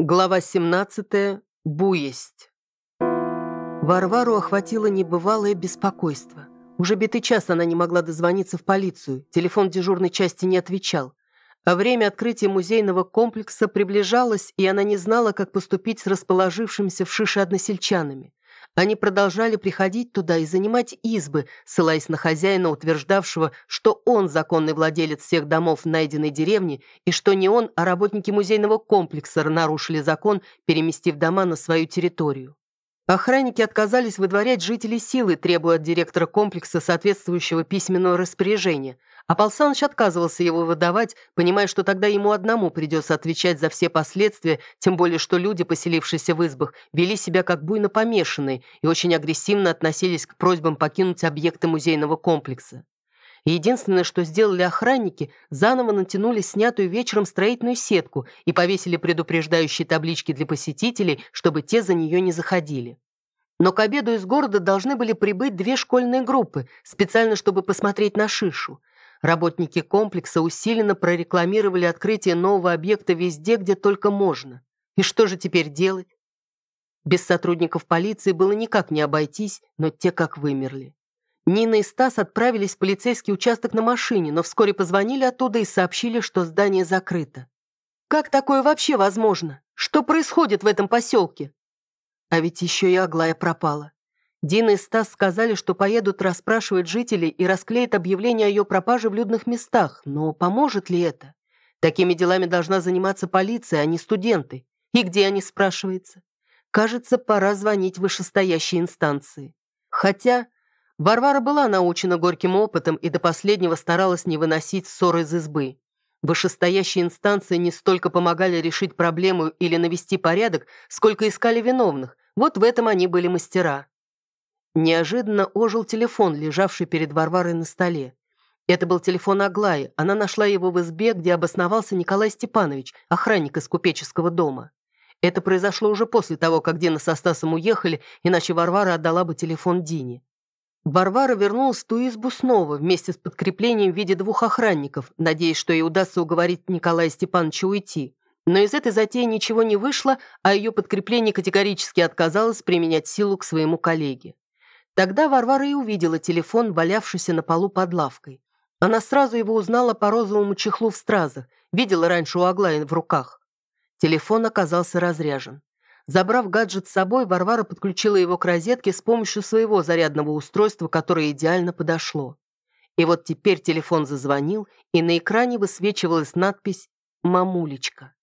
Глава 17. Буесть. Варвару охватило небывалое беспокойство. Уже битый час она не могла дозвониться в полицию, телефон дежурной части не отвечал. А время открытия музейного комплекса приближалось, и она не знала, как поступить с расположившимися в шише односельчанами. Они продолжали приходить туда и занимать избы, ссылаясь на хозяина, утверждавшего, что он законный владелец всех домов найденной деревне и что не он, а работники музейного комплекса нарушили закон, переместив дома на свою территорию. Охранники отказались выдворять жителей силы, требуя от директора комплекса соответствующего письменного распоряжения. А Пал Саныч отказывался его выдавать, понимая, что тогда ему одному придется отвечать за все последствия, тем более что люди, поселившиеся в избах, вели себя как буйно помешанные и очень агрессивно относились к просьбам покинуть объекты музейного комплекса. Единственное, что сделали охранники, заново натянули снятую вечером строительную сетку и повесили предупреждающие таблички для посетителей, чтобы те за нее не заходили. Но к обеду из города должны были прибыть две школьные группы, специально чтобы посмотреть на шишу. Работники комплекса усиленно прорекламировали открытие нового объекта везде, где только можно. И что же теперь делать? Без сотрудников полиции было никак не обойтись, но те как вымерли. Нина и Стас отправились в полицейский участок на машине, но вскоре позвонили оттуда и сообщили, что здание закрыто. Как такое вообще возможно? Что происходит в этом поселке? А ведь еще и Аглая пропала. Дина и Стас сказали, что поедут расспрашивать жителей и расклеят объявление о ее пропаже в людных местах, но поможет ли это? Такими делами должна заниматься полиция, а не студенты. И где они, спрашивается? Кажется, пора звонить в вышестоящие инстанции. Хотя Варвара была научена горьким опытом и до последнего старалась не выносить ссоры из избы. Вышестоящие инстанции не столько помогали решить проблему или навести порядок, сколько искали виновных. Вот в этом они были мастера. Неожиданно ожил телефон, лежавший перед Варварой на столе. Это был телефон Аглаи. Она нашла его в избе, где обосновался Николай Степанович, охранник из купеческого дома. Это произошло уже после того, как Дина со Стасом уехали, иначе Варвара отдала бы телефон Дине. Варвара вернулась в ту избу снова, вместе с подкреплением в виде двух охранников, надеясь, что ей удастся уговорить Николая Степановича уйти. Но из этой затеи ничего не вышло, а ее подкрепление категорически отказалось применять силу к своему коллеге. Тогда Варвара и увидела телефон, валявшийся на полу под лавкой. Она сразу его узнала по розовому чехлу в стразах, видела раньше у Аглаи в руках. Телефон оказался разряжен. Забрав гаджет с собой, Варвара подключила его к розетке с помощью своего зарядного устройства, которое идеально подошло. И вот теперь телефон зазвонил, и на экране высвечивалась надпись «Мамулечка».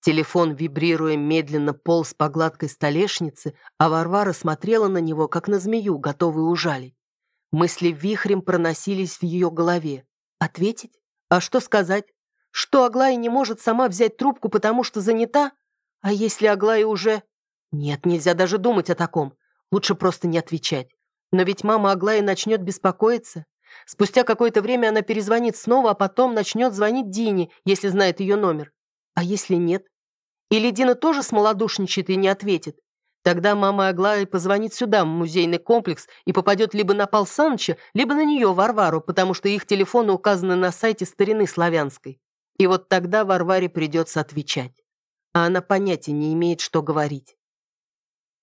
Телефон, вибрируя, медленно полз по гладкой столешнице, а Варвара смотрела на него, как на змею, готовую ужалить. Мысли вихрем проносились в ее голове. Ответить? А что сказать? Что Аглая не может сама взять трубку, потому что занята? А если Аглая уже... Нет, нельзя даже думать о таком. Лучше просто не отвечать. Но ведь мама Аглая начнет беспокоиться. Спустя какое-то время она перезвонит снова, а потом начнет звонить Дине, если знает ее номер. А если нет? Или Дина тоже смолодушничает и не ответит? Тогда мама Аглая позвонит сюда, в музейный комплекс, и попадет либо на Пал Саныча, либо на нее, Варвару, потому что их телефоны указаны на сайте старины славянской. И вот тогда Варваре придется отвечать а она понятия не имеет, что говорить.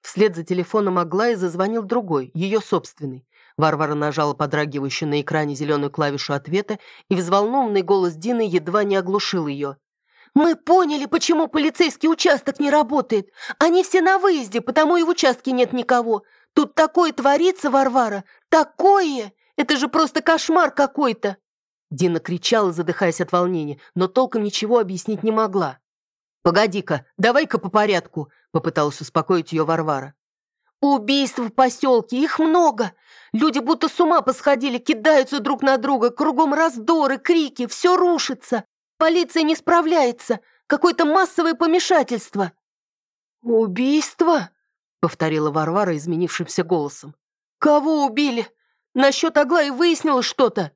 Вслед за телефоном Аглаи зазвонил другой, ее собственный. Варвара нажала подрагивающую на экране зеленую клавишу ответа, и взволнованный голос Дины едва не оглушил ее. «Мы поняли, почему полицейский участок не работает. Они все на выезде, потому и в участке нет никого. Тут такое творится, Варвара, такое! Это же просто кошмар какой-то!» Дина кричала, задыхаясь от волнения, но толком ничего объяснить не могла. «Погоди-ка, давай-ка по порядку», — попыталась успокоить ее Варвара. «Убийств в поселке, их много. Люди будто с ума посходили, кидаются друг на друга, кругом раздоры, крики, все рушится. Полиция не справляется, какое-то массовое помешательство». «Убийство?» — повторила Варвара изменившимся голосом. «Кого убили? Насчет Аглаи выяснилось что-то?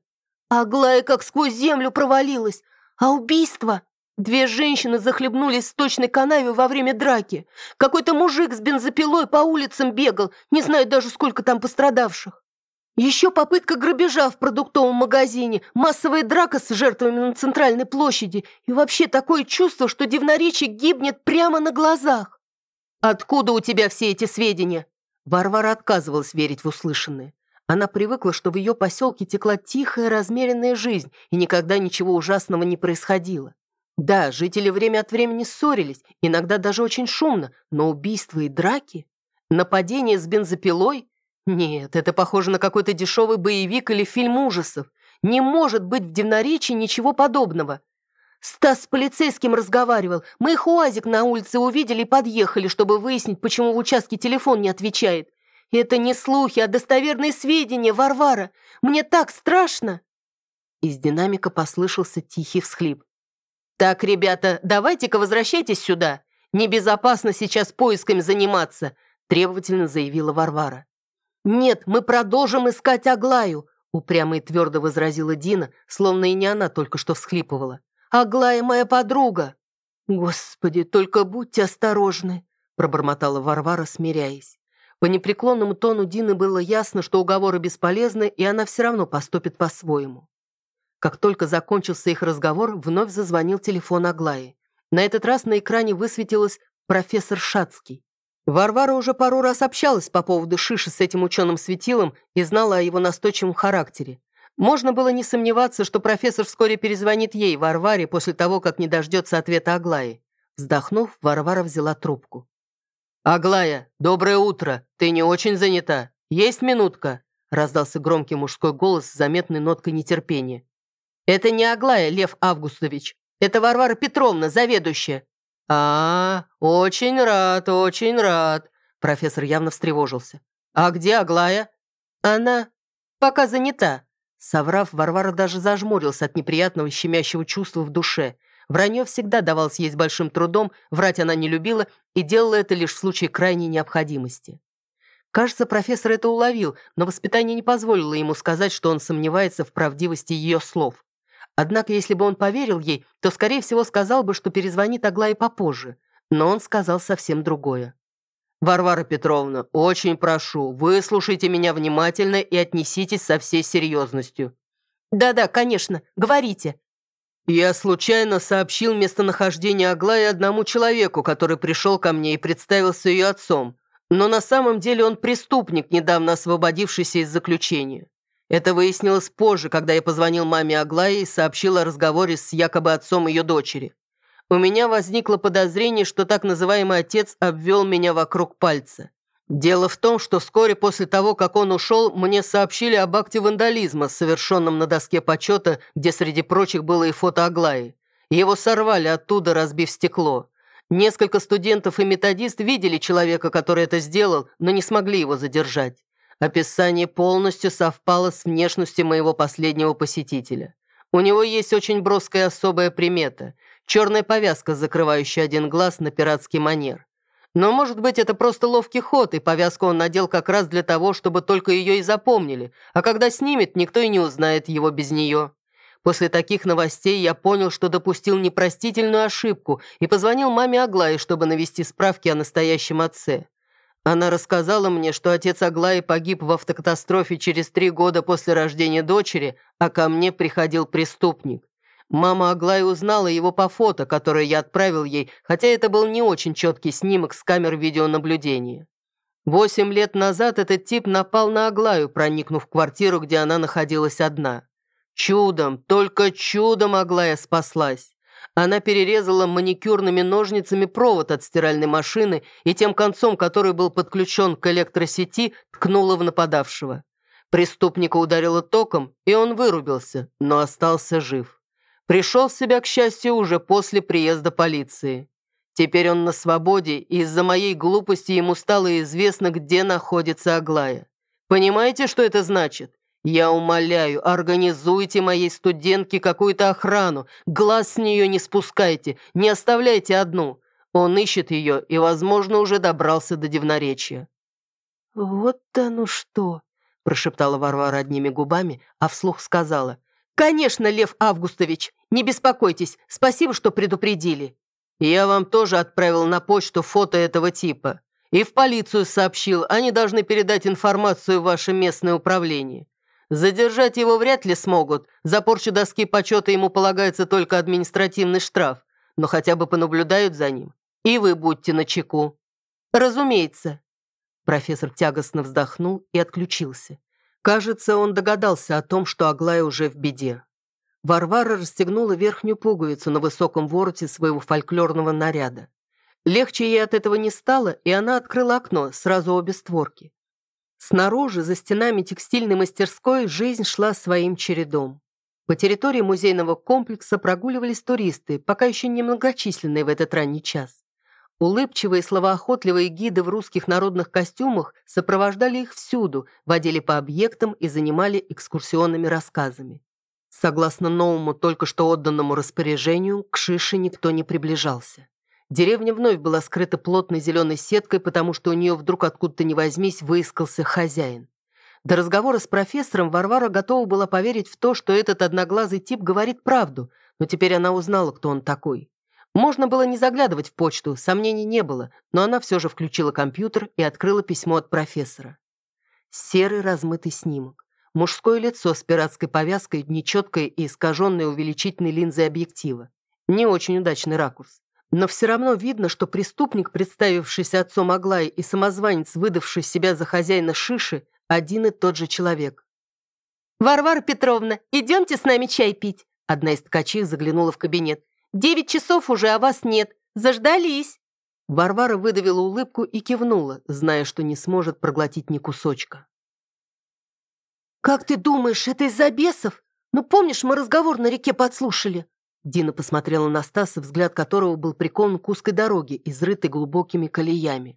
Аглая как сквозь землю провалилась, а убийство Две женщины захлебнулись в сточной канаве во время драки. Какой-то мужик с бензопилой по улицам бегал, не знаю даже, сколько там пострадавших. Еще попытка грабежа в продуктовом магазине, массовая драка с жертвами на центральной площади и вообще такое чувство, что Дивноречий гибнет прямо на глазах. Откуда у тебя все эти сведения? Варвара отказывалась верить в услышанное. Она привыкла, что в ее поселке текла тихая, размеренная жизнь, и никогда ничего ужасного не происходило. Да, жители время от времени ссорились, иногда даже очень шумно, но убийства и драки? Нападение с бензопилой? Нет, это похоже на какой-то дешевый боевик или фильм ужасов. Не может быть в Дивноречии ничего подобного. Стас с полицейским разговаривал. Мы их УАЗик на улице увидели и подъехали, чтобы выяснить, почему в участке телефон не отвечает. Это не слухи, а достоверные сведения, Варвара. Мне так страшно. Из динамика послышался тихий всхлип. «Так, ребята, давайте-ка возвращайтесь сюда. Небезопасно сейчас поисками заниматься», требовательно заявила Варвара. «Нет, мы продолжим искать Аглаю», упрямо и твердо возразила Дина, словно и не она только что всхлипывала. «Аглая моя подруга!» «Господи, только будьте осторожны!» пробормотала Варвара, смиряясь. По непреклонному тону Дины было ясно, что уговоры бесполезны, и она все равно поступит по-своему. Как только закончился их разговор, вновь зазвонил телефон Аглаи. На этот раз на экране высветилось «профессор Шацкий». Варвара уже пару раз общалась по поводу Шиши с этим ученым светилом и знала о его настойчивом характере. Можно было не сомневаться, что профессор вскоре перезвонит ей, Варваре, после того, как не дождется ответа Аглаи. Вздохнув, Варвара взяла трубку. «Аглая, доброе утро. Ты не очень занята? Есть минутка?» раздался громкий мужской голос с заметной ноткой нетерпения. «Это не Аглая, Лев Августович. Это Варвара Петровна, заведующая. «А, очень рад, очень рад», – профессор явно встревожился. «А где Аглая?» «Она пока занята». Соврав, Варвара даже зажмурился от неприятного щемящего чувства в душе. Вранье всегда давалось ей с большим трудом, врать она не любила и делала это лишь в случае крайней необходимости. Кажется, профессор это уловил, но воспитание не позволило ему сказать, что он сомневается в правдивости ее слов. Однако, если бы он поверил ей, то, скорее всего, сказал бы, что перезвонит Аглае попозже. Но он сказал совсем другое. «Варвара Петровна, очень прошу, выслушайте меня внимательно и отнеситесь со всей серьезностью». «Да-да, конечно, говорите». «Я случайно сообщил местонахождение Аглаи одному человеку, который пришел ко мне и представился ее отцом. Но на самом деле он преступник, недавно освободившийся из заключения. Это выяснилось позже, когда я позвонил маме Аглае и сообщил о разговоре с якобы отцом ее дочери. У меня возникло подозрение, что так называемый отец обвел меня вокруг пальца. Дело в том, что вскоре после того, как он ушел, мне сообщили об акте вандализма, совершенном на доске почета, где среди прочих было и фото Аглаи. Его сорвали оттуда, разбив стекло. Несколько студентов и методист видели человека, который это сделал, но не смогли его задержать. Описание полностью совпало с внешностью моего последнего посетителя. У него есть очень броская особая примета – черная повязка, закрывающая один глаз на пиратский манер. Но, может быть, это просто ловкий ход, и повязку он надел как раз для того, чтобы только ее и запомнили, а когда снимет, никто и не узнает его без нее. После таких новостей я понял, что допустил непростительную ошибку и позвонил маме Аглае, чтобы навести справки о настоящем отце. Она рассказала мне, что отец Аглаи погиб в автокатастрофе через три года после рождения дочери, а ко мне приходил преступник. Мама Аглаи узнала его по фото, которое я отправил ей, хотя это был не очень четкий снимок с камер видеонаблюдения. Восемь лет назад этот тип напал на Аглаю, проникнув в квартиру, где она находилась одна. Чудом, только чудом Аглая спаслась. Она перерезала маникюрными ножницами провод от стиральной машины и тем концом, который был подключен к электросети, ткнула в нападавшего. Преступника ударило током, и он вырубился, но остался жив. Пришел в себя, к счастью, уже после приезда полиции. Теперь он на свободе, и из-за моей глупости ему стало известно, где находится Аглая. Понимаете, что это значит? Я умоляю, организуйте моей студентке какую-то охрану, глаз с нее не спускайте, не оставляйте одну. Он ищет ее и, возможно, уже добрался до Дивноречья». «Вот оно что!» – прошептала Варвара одними губами, а вслух сказала. «Конечно, Лев Августович, не беспокойтесь, спасибо, что предупредили». «Я вам тоже отправил на почту фото этого типа. И в полицию сообщил, они должны передать информацию в ваше местное управление. Задержать его вряд ли смогут. За порчу доски почета ему полагается только административный штраф. Но хотя бы понаблюдают за ним. И вы будьте начеку. Разумеется. Профессор тягостно вздохнул и отключился. Кажется, он догадался о том, что Аглая уже в беде. Варвара расстегнула верхнюю пуговицу на высоком вороте своего фольклорного наряда. Легче ей от этого не стало, и она открыла окно, сразу обе створки. Снаружи, за стенами текстильной мастерской, жизнь шла своим чередом. По территории музейного комплекса прогуливались туристы, пока еще немногочисленные в этот ранний час. Улыбчивые словоохотливые гиды в русских народных костюмах сопровождали их всюду, водили по объектам и занимали экскурсионными рассказами. Согласно новому, только что отданному распоряжению, к Шише никто не приближался. Деревня вновь была скрыта плотной зеленой сеткой, потому что у нее вдруг откуда-то не возьмись выискался хозяин. До разговора с профессором Варвара готова была поверить в то, что этот одноглазый тип говорит правду, но теперь она узнала, кто он такой. Можно было не заглядывать в почту, сомнений не было, но она все же включила компьютер и открыла письмо от профессора. Серый размытый снимок. Мужское лицо с пиратской повязкой, нечеткой и искаженной увеличительной линзой объектива. Не очень удачный ракурс. Но все равно видно, что преступник, представившийся отцом Аглаи, и самозванец, выдавший себя за хозяина Шиши, один и тот же человек. «Варвара Петровна, идемте с нами чай пить!» Одна из ткачей заглянула в кабинет. «Девять часов уже, а вас нет. Заждались!» Варвара выдавила улыбку и кивнула, зная, что не сможет проглотить ни кусочка. «Как ты думаешь, это из-за бесов? Ну, помнишь, мы разговор на реке подслушали?» Дина посмотрела на Стаса, взгляд которого был прикован к узкой дороге, изрытой глубокими колеями.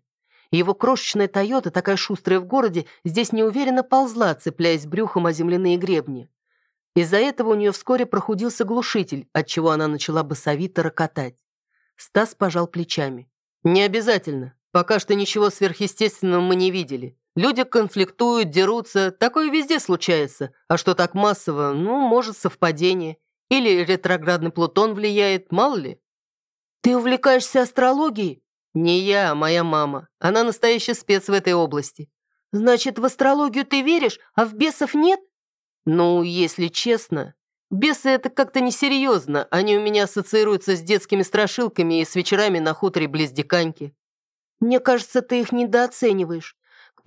Его крошечная «Тойота», такая шустрая в городе, здесь неуверенно ползла, цепляясь брюхом о земляные гребни. Из-за этого у нее вскоре прохудился глушитель, отчего она начала басовито рокотать. Стас пожал плечами. «Не обязательно. Пока что ничего сверхъестественного мы не видели. Люди конфликтуют, дерутся, такое везде случается. А что так массово, ну, может, совпадение. Или ретроградный Плутон влияет, мало ли. Ты увлекаешься астрологией? Не я, а моя мама. Она настоящий спец в этой области. Значит, в астрологию ты веришь, а в бесов нет? Ну, если честно, бесы это как-то несерьезно. Они у меня ассоциируются с детскими страшилками и с вечерами на хуторе близ Диканьки. Мне кажется, ты их недооцениваешь.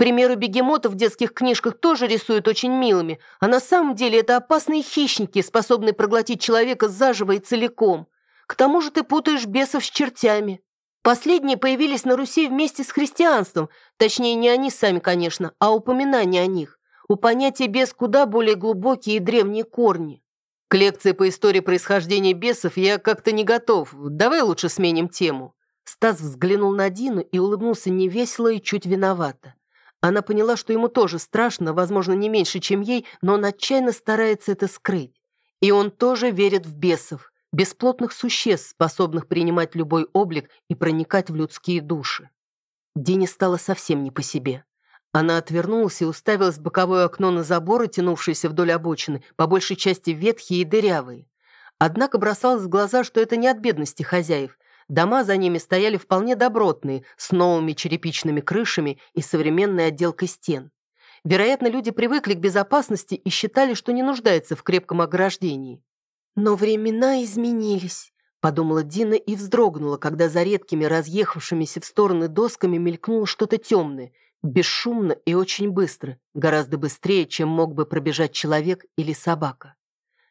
Примеру, бегемотов в детских книжках тоже рисуют очень милыми, а на самом деле это опасные хищники, способные проглотить человека заживо и целиком. К тому же ты путаешь бесов с чертями. Последние появились на Руси вместе с христианством, точнее, не они сами, конечно, а упоминания о них. У понятия бес куда более глубокие и древние корни. К лекции по истории происхождения бесов я как-то не готов. Давай лучше сменим тему. Стас взглянул на Дину и улыбнулся невесело и чуть виновато. Она поняла, что ему тоже страшно, возможно, не меньше, чем ей, но он отчаянно старается это скрыть. И он тоже верит в бесов, бесплотных существ, способных принимать любой облик и проникать в людские души. Дине стало совсем не по себе. Она отвернулась и уставилась в боковое окно на заборы, тянувшиеся вдоль обочины, по большей части ветхие и дырявые. Однако бросалось в глаза, что это не от бедности хозяев. Дома за ними стояли вполне добротные, с новыми черепичными крышами и современной отделкой стен. Вероятно, люди привыкли к безопасности и считали, что не нуждаются в крепком ограждении. «Но времена изменились», — подумала Дина и вздрогнула, когда за редкими разъехавшимися в стороны досками мелькнуло что-то темное, бесшумно и очень быстро, гораздо быстрее, чем мог бы пробежать человек или собака.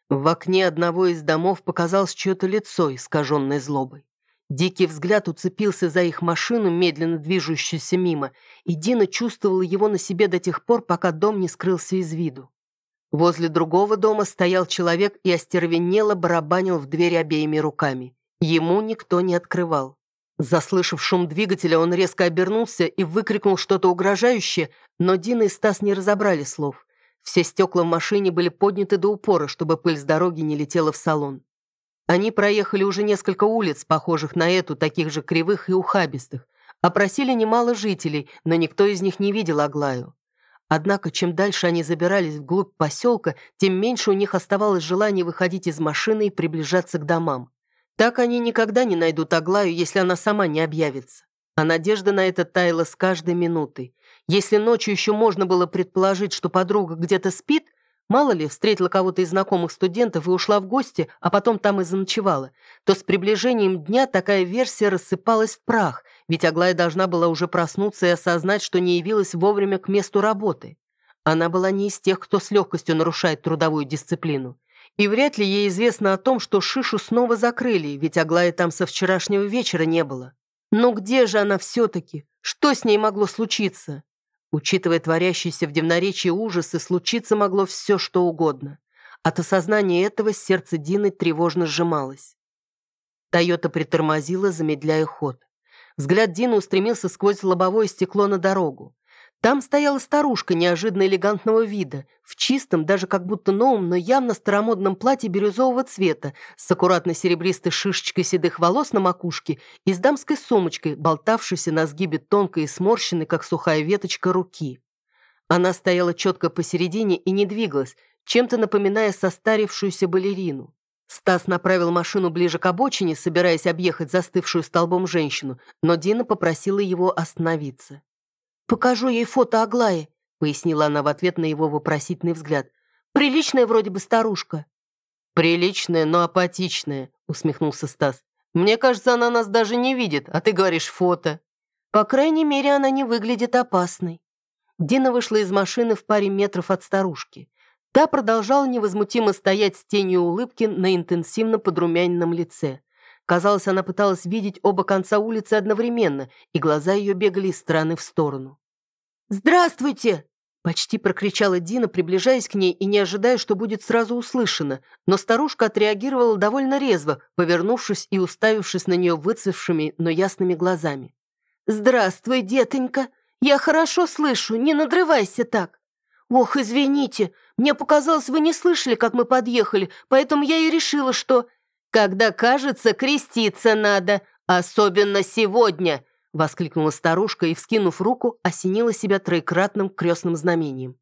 В окне одного из домов показалось чье-то лицо, искаженное злобой. Дикий взгляд уцепился за их машину, медленно движущуюся мимо, и Дина чувствовала его на себе до тех пор, пока дом не скрылся из виду. Возле другого дома стоял человек и остервенело барабанил в дверь обеими руками. Ему никто не открывал. Заслышав шум двигателя, он резко обернулся и выкрикнул что-то угрожающее, но Дина и Стас не разобрали слов. Все стекла в машине были подняты до упора, чтобы пыль с дороги не летела в салон. Они проехали уже несколько улиц, похожих на эту, таких же кривых и ухабистых. Опросили немало жителей, но никто из них не видел Аглаю. Однако, чем дальше они забирались вглубь поселка, тем меньше у них оставалось желания выходить из машины и приближаться к домам. Так они никогда не найдут Аглаю, если она сама не объявится. а надежда на это таяла с каждой минутой. Если ночью еще можно было предположить, что подруга где-то спит, мало ли, встретила кого-то из знакомых студентов и ушла в гости, а потом там и заночевала, то с приближением дня такая версия рассыпалась в прах, ведь Аглая должна была уже проснуться и осознать, что не явилась вовремя к месту работы. Она была не из тех, кто с легкостью нарушает трудовую дисциплину. И вряд ли ей известно о том, что Шишу снова закрыли, ведь Аглая там со вчерашнего вечера не было. Но где же она все-таки? Что с ней могло случиться? Учитывая творящиеся в Дивноречии ужасы, случиться могло все, что угодно. От осознания этого сердце Дины тревожно сжималось. Тойота притормозила, замедляя ход. Взгляд Дины устремился сквозь лобовое стекло на дорогу. Там стояла старушка неожиданно элегантного вида, в чистом, даже как будто новом, но явно старомодном платье бирюзового цвета, с аккуратной серебристой шишечкой седых волос на макушке и с дамской сумочкой, болтавшейся на сгибе тонкой и сморщенной, как сухая веточка, руки. Она стояла четко посередине и не двигалась, чем-то напоминая состарившуюся балерину. Стас направил машину ближе к обочине, собираясь объехать застывшую столбом женщину, но Дина попросила его остановиться. «Покажу ей фото Аглаи», — пояснила она в ответ на его вопросительный взгляд. «Приличная вроде бы старушка». «Приличная, но апатичная», — усмехнулся Стас. «Мне кажется, она нас даже не видит, а ты говоришь фото». «По крайней мере, она не выглядит опасной». Дина вышла из машины в паре метров от старушки. Та продолжала невозмутимо стоять с тенью улыбки на интенсивно подрумяненном лице. Казалось, она пыталась видеть оба конца улицы одновременно, и глаза ее бегали из стороны в сторону. «Здравствуйте!» Почти прокричала Дина, приближаясь к ней и не ожидая, что будет сразу услышано, но старушка отреагировала довольно резво, повернувшись и уставившись на нее выцвевшими, но ясными глазами. «Здравствуй, детонька! Я хорошо слышу, не надрывайся так!» «Ох, извините, мне показалось, вы не слышали, как мы подъехали, поэтому я и решила, что...» «Когда кажется, креститься надо, особенно сегодня!» — воскликнула старушка и, вскинув руку, осенила себя троекратным крестным знамением.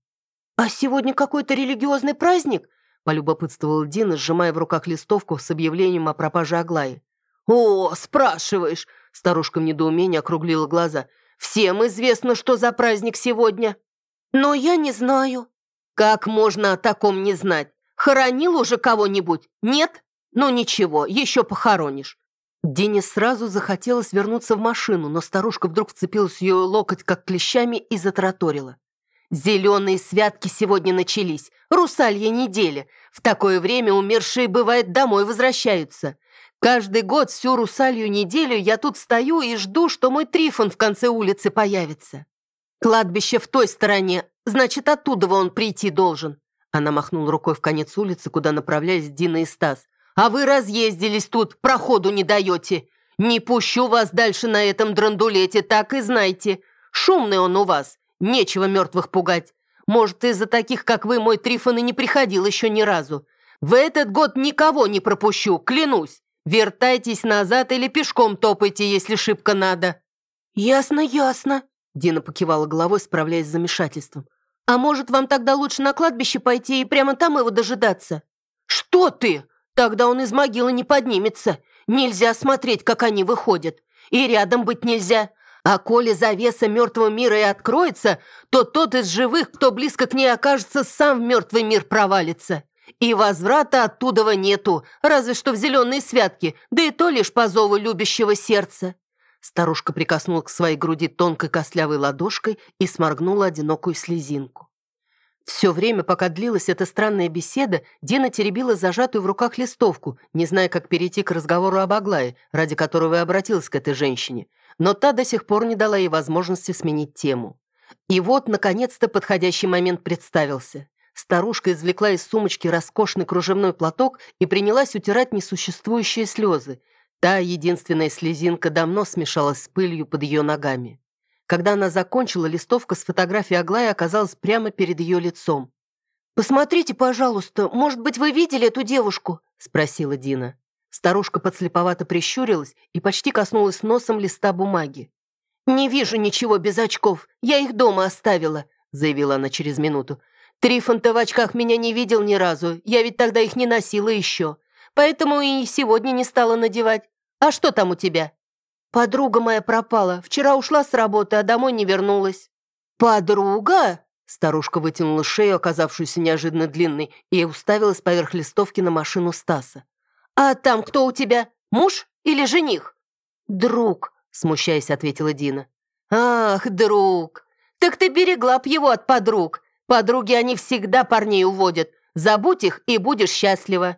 «А сегодня какой-то религиозный праздник?» — полюбопытствовала Дина, сжимая в руках листовку с объявлением о пропаже Аглаи. «О, спрашиваешь!» — старушка в недоумении округлила глаза. «Всем известно, что за праздник сегодня». «Но я не знаю». «Как можно о таком не знать? Хоронил уже кого-нибудь? Нет? Ну ничего, еще похоронишь. Дине сразу захотелось вернуться в машину, но старушка вдруг вцепилась в ее локоть, как клещами, и затраторила. «Зеленые святки сегодня начались. Русалья неделя. В такое время умершие, бывает, домой возвращаются. Каждый год всю русалью неделю я тут стою и жду, что мой Трифон в конце улицы появится. Кладбище в той стороне, значит, оттуда он прийти должен». Она махнула рукой в конец улицы, куда направлялись Дина и Стас. А вы разъездились тут, проходу не даете. Не пущу вас дальше на этом драндулете, так и знайте. Шумный он у вас, нечего мертвых пугать. Может, из-за таких, как вы, мой Трифон и не приходил еще ни разу. В этот год никого не пропущу, клянусь. Вертайтесь назад или пешком топайте, если шибко надо». «Ясно, ясно», — Дина покивала головой, справляясь с замешательством. «А может, вам тогда лучше на кладбище пойти и прямо там его дожидаться?» «Что ты?» Тогда он из могилы не поднимется. Нельзя смотреть, как они выходят. И рядом быть нельзя. А коли завеса мертвого мира и откроется, то тот из живых, кто близко к ней окажется, сам в мертвый мир провалится. И возврата оттуда нету, разве что в зеленые святки, да и то лишь по зову любящего сердца. Старушка прикоснула к своей груди тонкой костлявой ладошкой и сморгнула одинокую слезинку. Все время, пока длилась эта странная беседа, Дина теребила зажатую в руках листовку, не зная, как перейти к разговору об Аглае, ради которого и обратилась к этой женщине. Но та до сих пор не дала ей возможности сменить тему. И вот, наконец-то, подходящий момент представился. Старушка извлекла из сумочки роскошный кружевной платок и принялась утирать несуществующие слезы. Та единственная слезинка давно смешалась с пылью под ее ногами. Когда она закончила, листовка с фотографией Аглаи оказалась прямо перед ее лицом. «Посмотрите, пожалуйста, может быть, вы видели эту девушку?» – спросила Дина. Старушка подслеповато прищурилась и почти коснулась носом листа бумаги. «Не вижу ничего без очков, я их дома оставила», – заявила она через минуту. «Трифон-то в очках меня не видел ни разу, я ведь тогда их не носила еще, поэтому и сегодня не стала надевать. А что там у тебя?» «Подруга моя пропала. Вчера ушла с работы, а домой не вернулась». «Подруга?» Старушка вытянула шею, оказавшуюся неожиданно длинной, и уставилась поверх листовки на машину Стаса. «А там кто у тебя? Муж или жених?» «Друг», — смущаясь, ответила Дина. «Ах, друг! Так ты берегла б его от подруг. Подруги они всегда парней уводят. Забудь их, и будешь счастлива».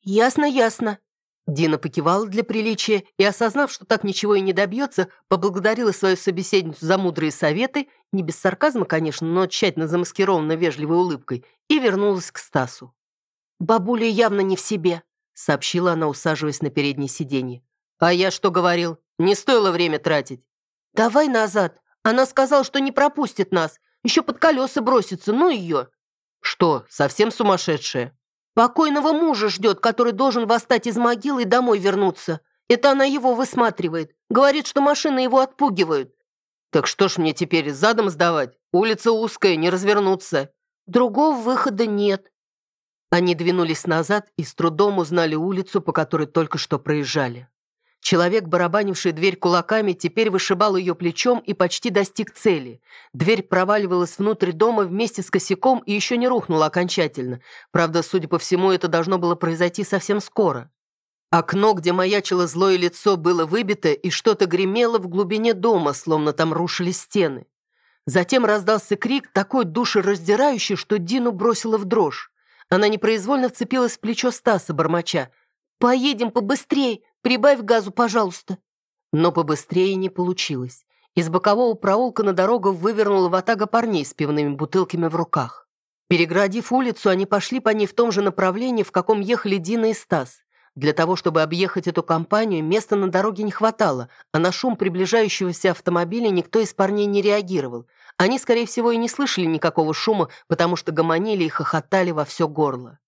«Ясно, ясно». Дина покивала для приличия и, осознав, что так ничего и не добьется, поблагодарила свою собеседницу за мудрые советы, не без сарказма, конечно, но тщательно замаскированно вежливой улыбкой, и вернулась к Стасу. «Бабуля явно не в себе», — сообщила она, усаживаясь на переднее сиденье. «А я что говорил? Не стоило время тратить». «Давай назад. Она сказала, что не пропустит нас. Еще под колеса бросится, ну ее». «Что, совсем сумасшедшая?» «Покойного мужа ждет, который должен восстать из могилы и домой вернуться. Это она его высматривает. Говорит, что машины его отпугивают». «Так что ж мне теперь задом сдавать? Улица узкая, не развернуться». «Другого выхода нет». Они двинулись назад и с трудом узнали улицу, по которой только что проезжали. Человек, барабанивший дверь кулаками, теперь вышибал ее плечом и почти достиг цели. Дверь проваливалась внутрь дома вместе с косяком и еще не рухнула окончательно. Правда, судя по всему, это должно было произойти совсем скоро. Окно, где маячило злое лицо, было выбито, и что-то гремело в глубине дома, словно там рушились стены. Затем раздался крик, такой душераздирающий, что Дину бросила в дрожь. Она непроизвольно вцепилась в плечо Стаса, бормоча. «Поедем побыстрей! Прибавь газу, пожалуйста». Но побыстрее не получилось. Из бокового проулка на дорогу вывернула ватага парней с пивными бутылками в руках. Переградив улицу, они пошли по ней в том же направлении, в каком ехали Дина и Стас. Для того, чтобы объехать эту компанию, места на дороге не хватало, а на шум приближающегося автомобиля никто из парней не реагировал. Они, скорее всего, и не слышали никакого шума, потому что гомонили и хохотали во все горло.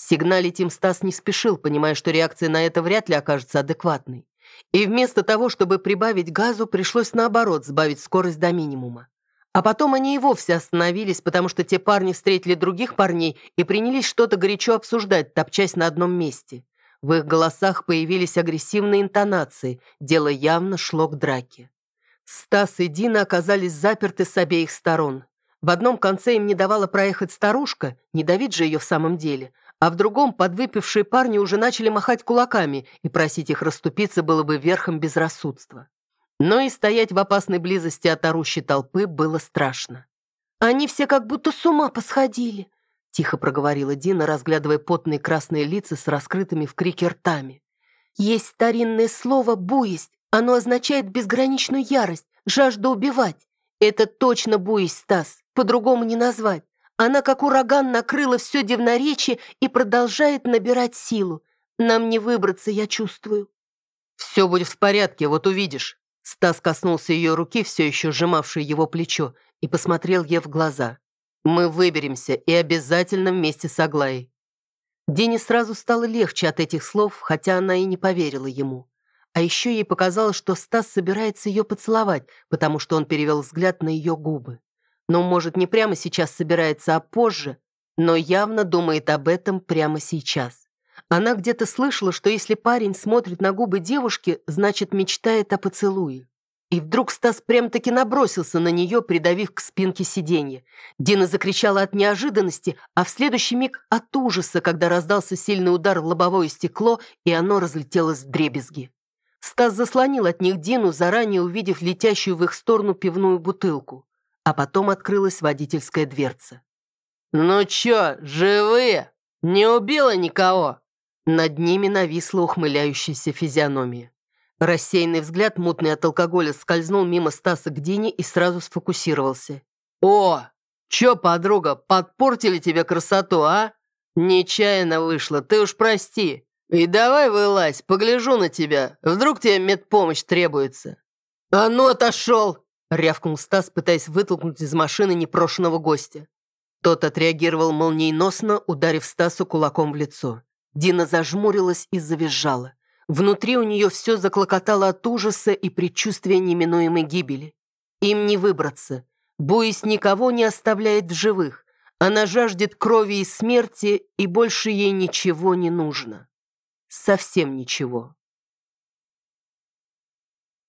Сигналить им Стас не спешил, понимая, что реакция на это вряд ли окажется адекватной. И вместо того, чтобы прибавить газу, пришлось наоборот сбавить скорость до минимума. А потом они и вовсе остановились, потому что те парни встретили других парней и принялись что-то горячо обсуждать, топчась на одном месте. В их голосах появились агрессивные интонации, дело явно шло к драке. Стас и Дина оказались заперты с обеих сторон. В одном конце им не давала проехать старушка, не давить же ее в самом деле, а в другом подвыпившие парни уже начали махать кулаками, и просить их расступиться было бы верхом безрассудства. Но и стоять в опасной близости от орущей толпы было страшно. «Они все как будто с ума посходили», — тихо проговорила Дина, разглядывая потные красные лица с раскрытыми в крике ртами. «Есть старинное слово «буесть». Оно означает безграничную ярость, жажду убивать. Это точно буесть, Стас, по-другому не назвать. Она, как ураган, накрыла все дивноречие и продолжает набирать силу. Нам не выбраться, я чувствую. «Все будет в порядке, вот увидишь». Стас коснулся ее руки, все еще сжимавшей его плечо, и посмотрел ей в глаза. «Мы выберемся, и обязательно вместе с Аглаей». Дене сразу стало легче от этих слов, хотя она и не поверила ему. А еще ей показалось, что Стас собирается ее поцеловать, потому что он перевел взгляд на ее губы. Ну, может, не прямо сейчас собирается, а позже, но явно думает об этом прямо сейчас. Она где-то слышала, что если парень смотрит на губы девушки, значит, мечтает о поцелуе. И вдруг Стас прям-таки набросился на нее, придавив к спинке сиденья. Дина закричала от неожиданности, а в следующий миг от ужаса, когда раздался сильный удар в лобовое стекло, и оно разлетелось в дребезги. Стас заслонил от них Дину, заранее увидев летящую в их сторону пивную бутылку а потом открылась водительская дверца. «Ну чё, живые? Не убила никого?» Над ними нависла ухмыляющаяся физиономия. Рассеянный взгляд, мутный от алкоголя, скользнул мимо Стаса к Дине и сразу сфокусировался. «О, чё, подруга, подпортили тебе красоту, а? Нечаянно вышло, ты уж прости. И давай вылазь, погляжу на тебя, вдруг тебе медпомощь требуется». «А ну, отошел!» Рявкнул Стас, пытаясь вытолкнуть из машины непрошенного гостя. Тот отреагировал молниеносно, ударив Стасу кулаком в лицо. Дина зажмурилась и завизжала. Внутри у нее все заклокотало от ужаса и предчувствия неминуемой гибели. Им не выбраться. Буис никого не оставляет в живых. Она жаждет крови и смерти, и больше ей ничего не нужно. Совсем ничего.